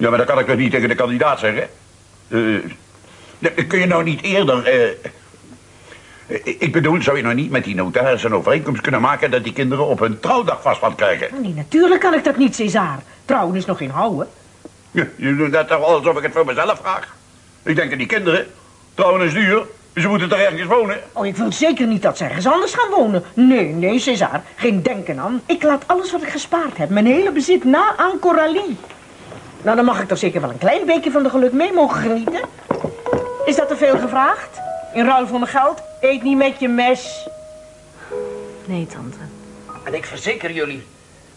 Ja, maar dat kan ik toch niet tegen de kandidaat zeggen? Uh, kun je nou niet eerder... Uh, ik bedoel, zou je nou niet met die notaris een overeenkomst kunnen maken... dat die kinderen op hun trouwdag vastpand krijgen? Nee, natuurlijk kan ik dat niet, César. Trouwen is nog geen houden. Ja, je doet dat toch alsof ik het voor mezelf vraag? Ik denk aan die kinderen. Trouwen is duur. Ze moeten toch ergens wonen? Oh, ik wil zeker niet dat ze ergens anders gaan wonen. Nee, nee, César. Geen denken aan. Ik laat alles wat ik gespaard heb, mijn hele bezit, na aan Coralie. Nou, dan mag ik toch zeker wel een klein beetje van de geluk mee mogen genieten. Is dat te veel gevraagd? In ruil voor mijn geld? Eet niet met je mes. Nee, tante. En ik verzeker jullie,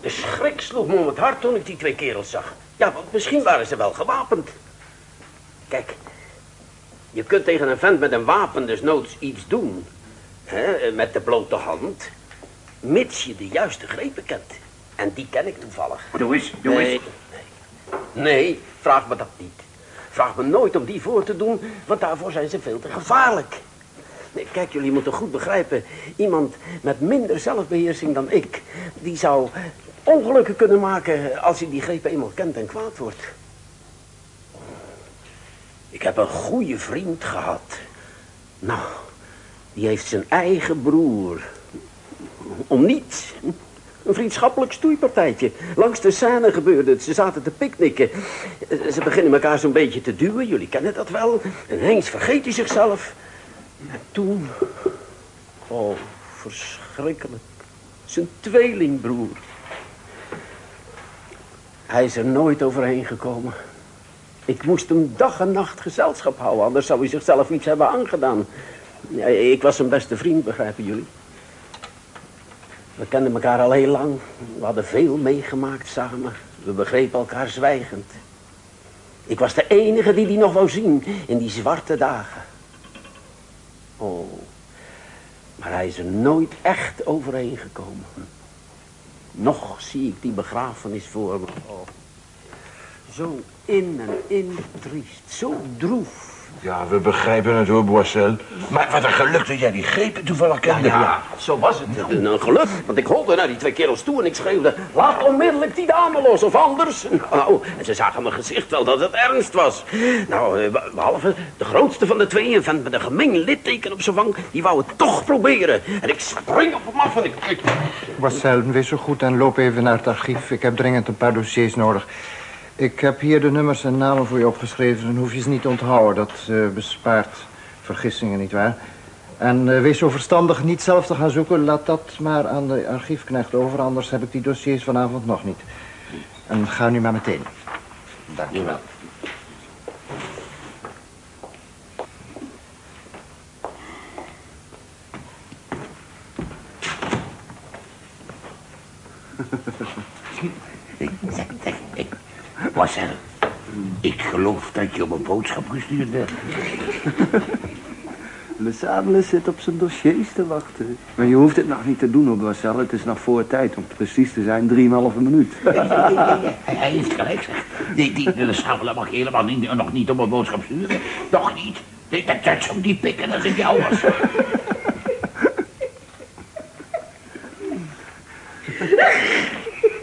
de schrik sloeg me om het hart toen ik die twee kerels zag. Ja, want misschien waren ze wel gewapend. Kijk, je kunt tegen een vent met een wapen dus noods iets doen. Hè, met de blote hand. Mits je de juiste grepen kent. En die ken ik toevallig. Doe eens, doe eens. Nee, nee. vraag me dat niet. Vraag me nooit om die voor te doen, want daarvoor zijn ze veel te gevaarlijk. Nee, kijk, jullie moeten goed begrijpen. Iemand met minder zelfbeheersing dan ik... die zou ongelukken kunnen maken als hij die greep eenmaal kent en kwaad wordt. Ik heb een goede vriend gehad. Nou, die heeft zijn eigen broer. Om niets. Een vriendschappelijk stoeipartijtje. Langs de scène gebeurde het. Ze zaten te picknicken. Ze beginnen elkaar zo'n beetje te duwen. Jullie kennen dat wel. En Hengs vergeet hij zichzelf. En toen... Oh, verschrikkelijk. Zijn tweelingbroer. Hij is er nooit overheen gekomen. Ik moest hem dag en nacht gezelschap houden, anders zou hij zichzelf iets hebben aangedaan. Ik was zijn beste vriend, begrijpen jullie? We kenden elkaar al heel lang. We hadden veel meegemaakt samen. We begrepen elkaar zwijgend. Ik was de enige die die nog wou zien in die zwarte dagen. Oh, maar hij is er nooit echt overheen gekomen. Nog zie ik die begrafenis voor me. Oh. Zo in en in triest, zo droef. Ja, we begrijpen het hoor, Boissel. Maar wat een geluk dat jij die grepen toevallig kende. Ja, ja, zo was het. Een, een geluk, want ik holde naar die twee kerels toe en ik schreeuwde... Laat onmiddellijk die dame los, of anders. Nou, en ze zagen mijn gezicht wel dat het ernst was. Nou, eh, behalve de grootste van de twee, een vent met een gemeen litteken op zijn wang... die wou het toch proberen. En ik spring op hem af en ik... ik... Boissel, wees zo goed en loop even naar het archief. Ik heb dringend een paar dossiers nodig. Ik heb hier de nummers en namen voor je opgeschreven. Dan hoef je ze niet te onthouden. Dat uh, bespaart vergissingen, nietwaar? En uh, wees zo verstandig niet zelf te gaan zoeken. Laat dat maar aan de archiefknecht over. Anders heb ik die dossiers vanavond nog niet. En ga nu maar meteen. Dank je wel. Marcel, ik geloof dat je op een boodschap gestuurd bent. Le Sable zit op zijn dossiers te wachten. Maar je hoeft het nog niet te doen op Marcel. Het is nog voor tijd. Om precies te zijn, drieënhalve minuut. Hij heeft gelijk, zeg. Die, die Le Sable mag helemaal niet, nog niet op een boodschap sturen. Nog niet. Dat, dat zo die pikken als het jou was.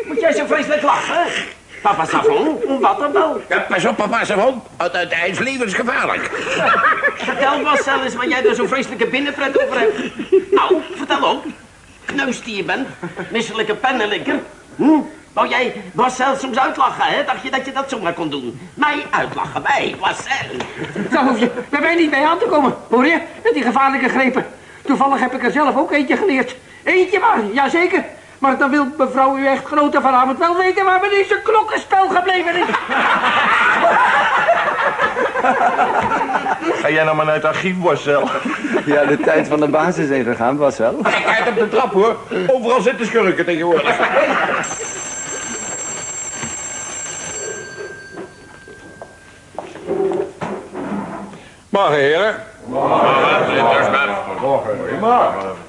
Moet jij zo vreselijk lachen? Papa Savon, wat dan wel? Ja, pas op, papa Savon. Hij is levensgevaarlijk. Vertel Marcel eens wat jij er zo'n vreselijke binnenpret over hebt. Nou, vertel ook. Kneus die je bent. Misselijke pennenlikker. Hm? Wou jij Marcel soms uitlachen, hè? Dacht je dat je dat zomaar kon doen? Mij uitlachen, mij, Marcel. Zo hoef je bij mij niet bij aan te komen, hoor je? Met die gevaarlijke grepen. Toevallig heb ik er zelf ook eentje geleerd. Eentje maar, jazeker. Maar dan wil mevrouw uw echtgenote vanavond wel weten waar met deze klokkenspel gebleven is. Ga jij nou maar naar het archief, Marcel? Ja, de tijd van de basis is gegaan, was wel. Kijk uit op de trap, hoor. Overal zitten schurken tegenwoordig. Morgen, heren. Morgen. Morgen. Morgen.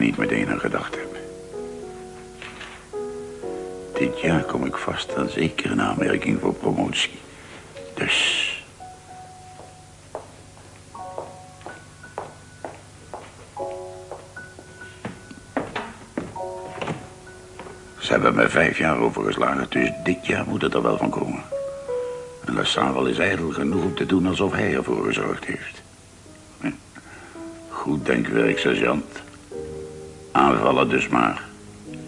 Niet meteen aan gedacht heb. Dit jaar kom ik vast aan zeker een aanmerking voor promotie. Dus... Ze hebben me vijf jaar overgeslagen, dus dit jaar moet het er wel van komen. En Lassaval is ijdel genoeg om te doen alsof hij ervoor gezorgd heeft. Hm. Goed denkwerk, sergeant. Aanvallen dus maar.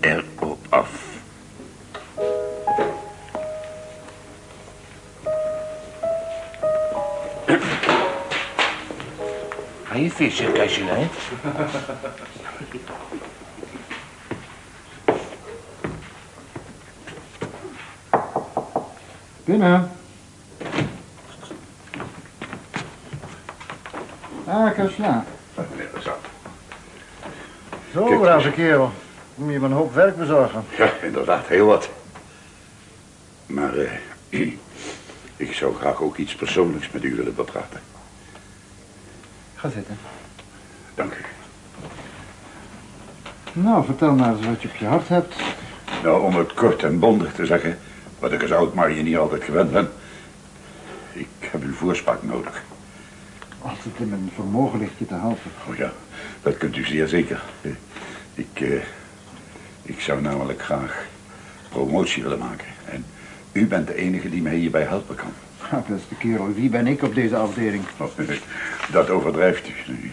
Erop af. Ga je vissen, Kastelein? Binnen. Ah, Kasla. Zo, brave kerel. Moet je me een hoop werk bezorgen. Ja, inderdaad, heel wat. Maar eh, ik zou graag ook iets persoonlijks met u willen bepraten. Ga zitten. Dank u. Nou, vertel maar eens wat je op je hart hebt. Nou, om het kort en bondig te zeggen, wat ik als oud je niet altijd gewend ben. Ik heb uw voorspraak nodig. Als het in mijn vermogen ligt je te helpen. Oh ja, dat kunt u zeer zeker. Ik, eh, ik zou namelijk graag promotie willen maken. En u bent de enige die mij hierbij helpen kan. Ja, beste kerel, wie ben ik op deze afdeling? Oh, Dat overdrijft u.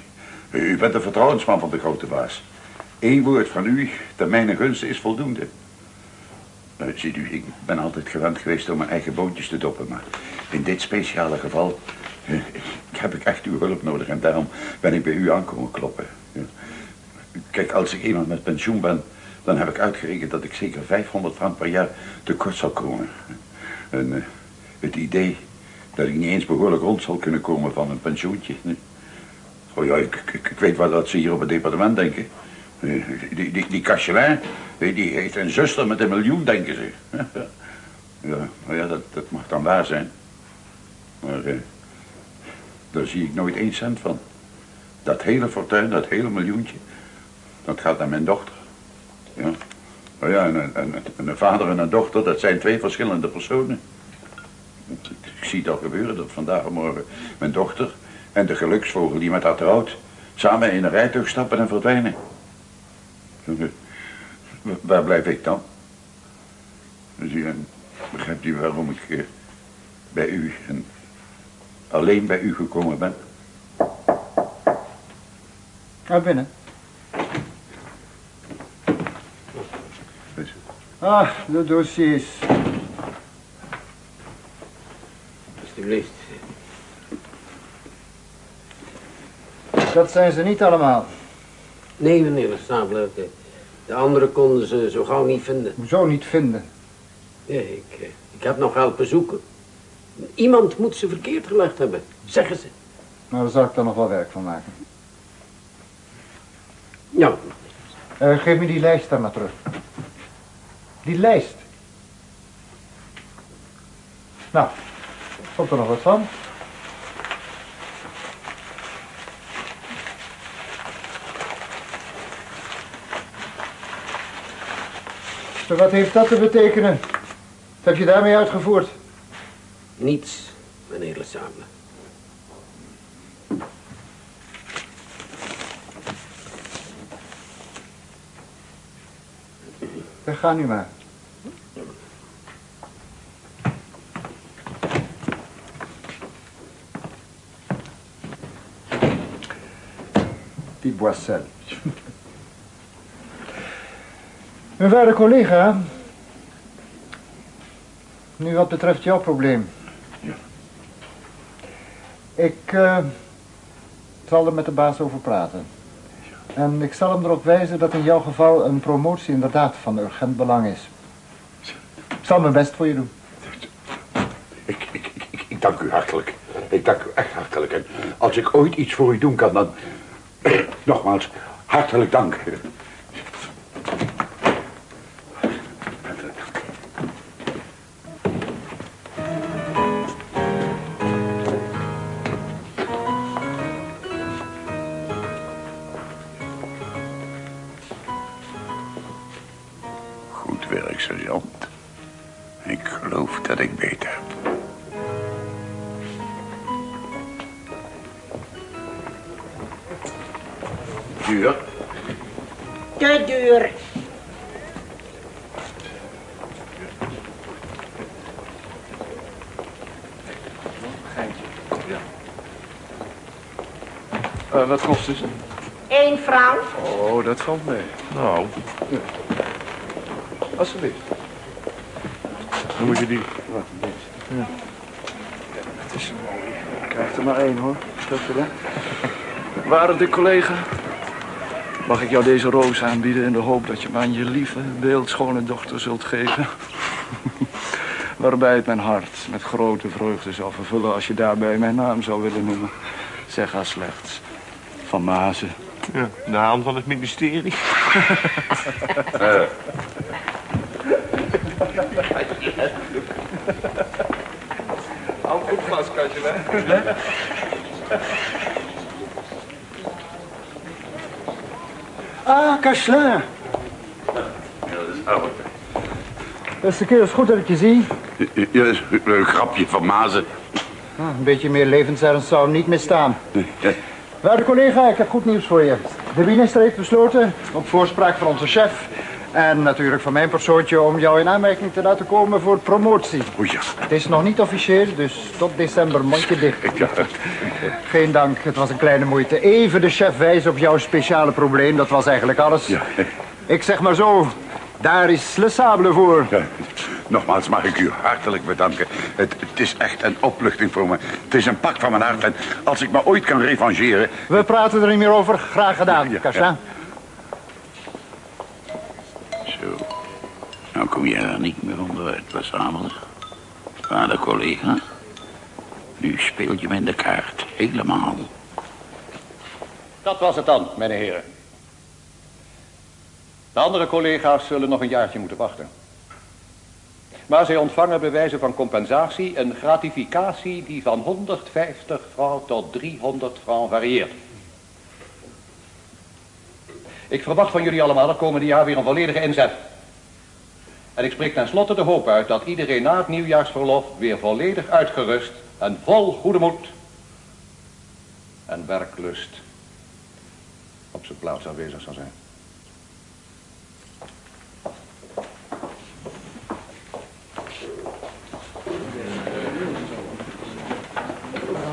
U bent de vertrouwensman van de grote baas. Eén woord van u, te mijn gunste, is voldoende. Nou, ziet u, ik ben altijd gewend geweest om mijn eigen boontjes te doppen, maar in dit speciale geval eh, heb ik echt uw hulp nodig en daarom ben ik bij u aankomen kloppen. Kijk, als ik eenmaal met pensioen ben, dan heb ik uitgerekend dat ik zeker 500 frank per jaar tekort zal komen. En eh, het idee dat ik niet eens behoorlijk rond zal kunnen komen van een pensioentje. Oh ja, ik, ik, weet wel dat ze hier op het departement denken. Eh, Die, die, die die, die heeft een zuster met een miljoen, denken ze. Ja, nou ja dat, dat mag dan waar zijn. Maar eh, daar zie ik nooit één cent van. Dat hele fortuin, dat hele miljoentje, dat gaat naar mijn dochter. Ja, nou ja, en, en, en een vader en een dochter, dat zijn twee verschillende personen. Ik zie het al gebeuren dat vandaag en morgen mijn dochter en de geluksvogel die met haar trouwt, samen in een rijtuig stappen en verdwijnen. Waar blijf ik dan? Dus begrijpt u waarom ik eh, bij u en alleen bij u gekomen ben? Ga binnen. Ah, de dossiers. Alsjeblieft. Dat zijn ze niet allemaal. Nee, meneer de. De, de anderen konden ze zo gauw niet vinden. Hoezo niet vinden? Ja, ik, eh, ik heb nog helpen zoeken. Iemand moet ze verkeerd gelegd hebben, zeggen ze. Nou, daar zal ik dan nog wel werk van maken. Ja, Eh, geef me die lijst dan maar terug. Die lijst. Nou, komt er nog wat van? En Wat heeft dat te betekenen? Wat heb je daarmee uitgevoerd? niets, meneer de Dan ga nu maar. Die Boissel. Mijn waarde collega. Nu wat betreft jouw probleem. Ja. Ik eh, zal er met de baas over praten. En ik zal hem erop wijzen dat in jouw geval een promotie inderdaad van urgent belang is. Ik zal mijn best voor je doen. ik, ik, dank u hartelijk. Ik dank u echt hartelijk. En als ik ooit iets voor u doen kan, dan... Nogmaals, hartelijk dank. Wat ik beter heb. Duur. Te duur. Eh, wat kost het? Eén frank. Oh, dat valt mee. Nou, Alsjeblieft. dan moet je die... Wat, deze. Ja. Het is mooi. Ik krijg er maar één, hoor. Dankjewel. Waarde collega, mag ik jou deze roos aanbieden in de hoop dat je me aan je lieve, beeldschone dochter zult geven? Waarbij het mijn hart met grote vreugde zal vervullen als je daarbij mijn naam zou willen noemen. Zeg haar slechts. Van Mazen. Ja, de haan van het ministerie. Hou goed vast, hè? Ah, Kachelin. Beste kerel, is goed dat ik je zie. Ja, dat is een grapje van Mazen. Ah, een beetje meer levensernst zou hem niet misstaan. Waarde collega, ik heb goed nieuws voor je. De minister heeft besloten, op voorspraak van onze chef... en natuurlijk van mijn persoontje... om jou in aanmerking te laten komen voor promotie. O ja. Het is nog niet officieel, dus tot december mondje dicht. ja. Geen dank, het was een kleine moeite. Even de chef wijzen op jouw speciale probleem, dat was eigenlijk alles. Ja. Ik zeg maar zo, daar is Le Sable voor. Ja, nogmaals mag ik u hartelijk bedanken. Het, het is echt een opluchting voor me. Het is een pak van mijn hart. En als ik me ooit kan revancheren... We praten er niet meer over. Graag gedaan, Ja, kom je er niet meer onderuit, verzamelen. Waarde collega. Nu speelt je me in de kaart. Helemaal. Dat was het dan, mijn heren. De andere collega's zullen nog een jaartje moeten wachten. Maar zij ontvangen bij wijze van compensatie een gratificatie die van 150 francs tot 300 francs varieert. Ik verwacht van jullie allemaal het komende jaar weer een volledige inzet. En ik spreek tenslotte de hoop uit dat iedereen na het nieuwjaarsverlof weer volledig uitgerust en vol goede moed en werklust op zijn plaats aanwezig zal zijn.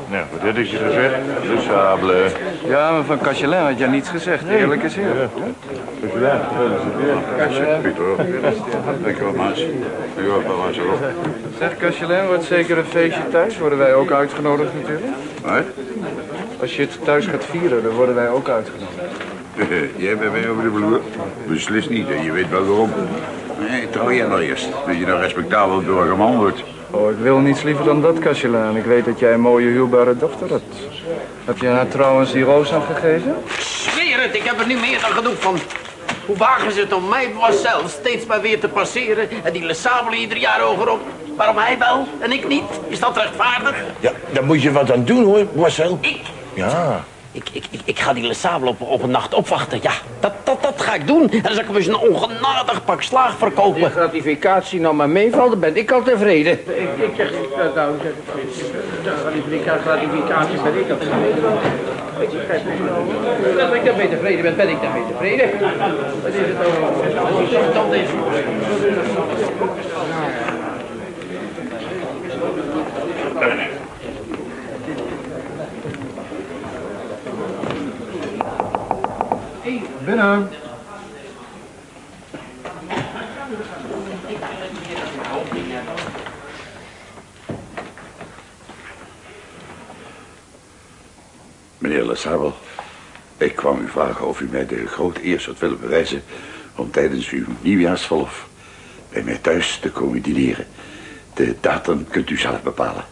Nou, wat heb ik je gezegd? De sabelen. Ja, maar van Cachelin had jij niets gezegd. Eerlijk is eerlijk. Pieter. Dank je wel, Maas. Dank je wel, Maas. Zeg, Cachelin, wordt zeker een feestje thuis? Worden wij ook uitgenodigd natuurlijk? Wat? Als je het thuis gaat vieren, dan worden wij ook uitgenodigd. Jij bent mij over de vloer? Beslist niet, hè. je weet wel waarom. Nee, trouw jij nou eerst. Dat je nou respectabel door een man wordt. Oh, ik wil niets liever dan dat, Cachelin. Ik weet dat jij een mooie huwbare dochter hebt. Heb je haar trouwens die roos aan gegeven? Zweer het, ik heb er nu meer dan genoeg van. Hoe wagen ze het om mij, Marcel, steeds maar weer te passeren... en die Le Sable ieder jaar hogerop? Waarom hij wel en ik niet? Is dat rechtvaardig? Ja, daar moet je wat aan doen hoor, Marcel. Ik? Ja. Ik, ik, ik, ik ga die Le Sable op, op een nacht opwachten. Ja, dat, dat ga ik doen. En dan zal ik hem eens een ongenadig pak slaag verkopen. gratificatie nou maar meevalt, dan ben ik al tevreden. Ik, ik zeg, nou, nou, gratificatie, gratificatie ben ik al tevreden. Ik, Als ik daarmee tevreden ben, ben ik daarmee tevreden. Wat is het nou? Dan deze. Binnen. Lassabel, ik kwam u vragen of u mij de grote eer zou willen bewijzen... om tijdens uw nieuwjaarsverlof bij mij thuis te komen dineren. De datum kunt u zelf bepalen.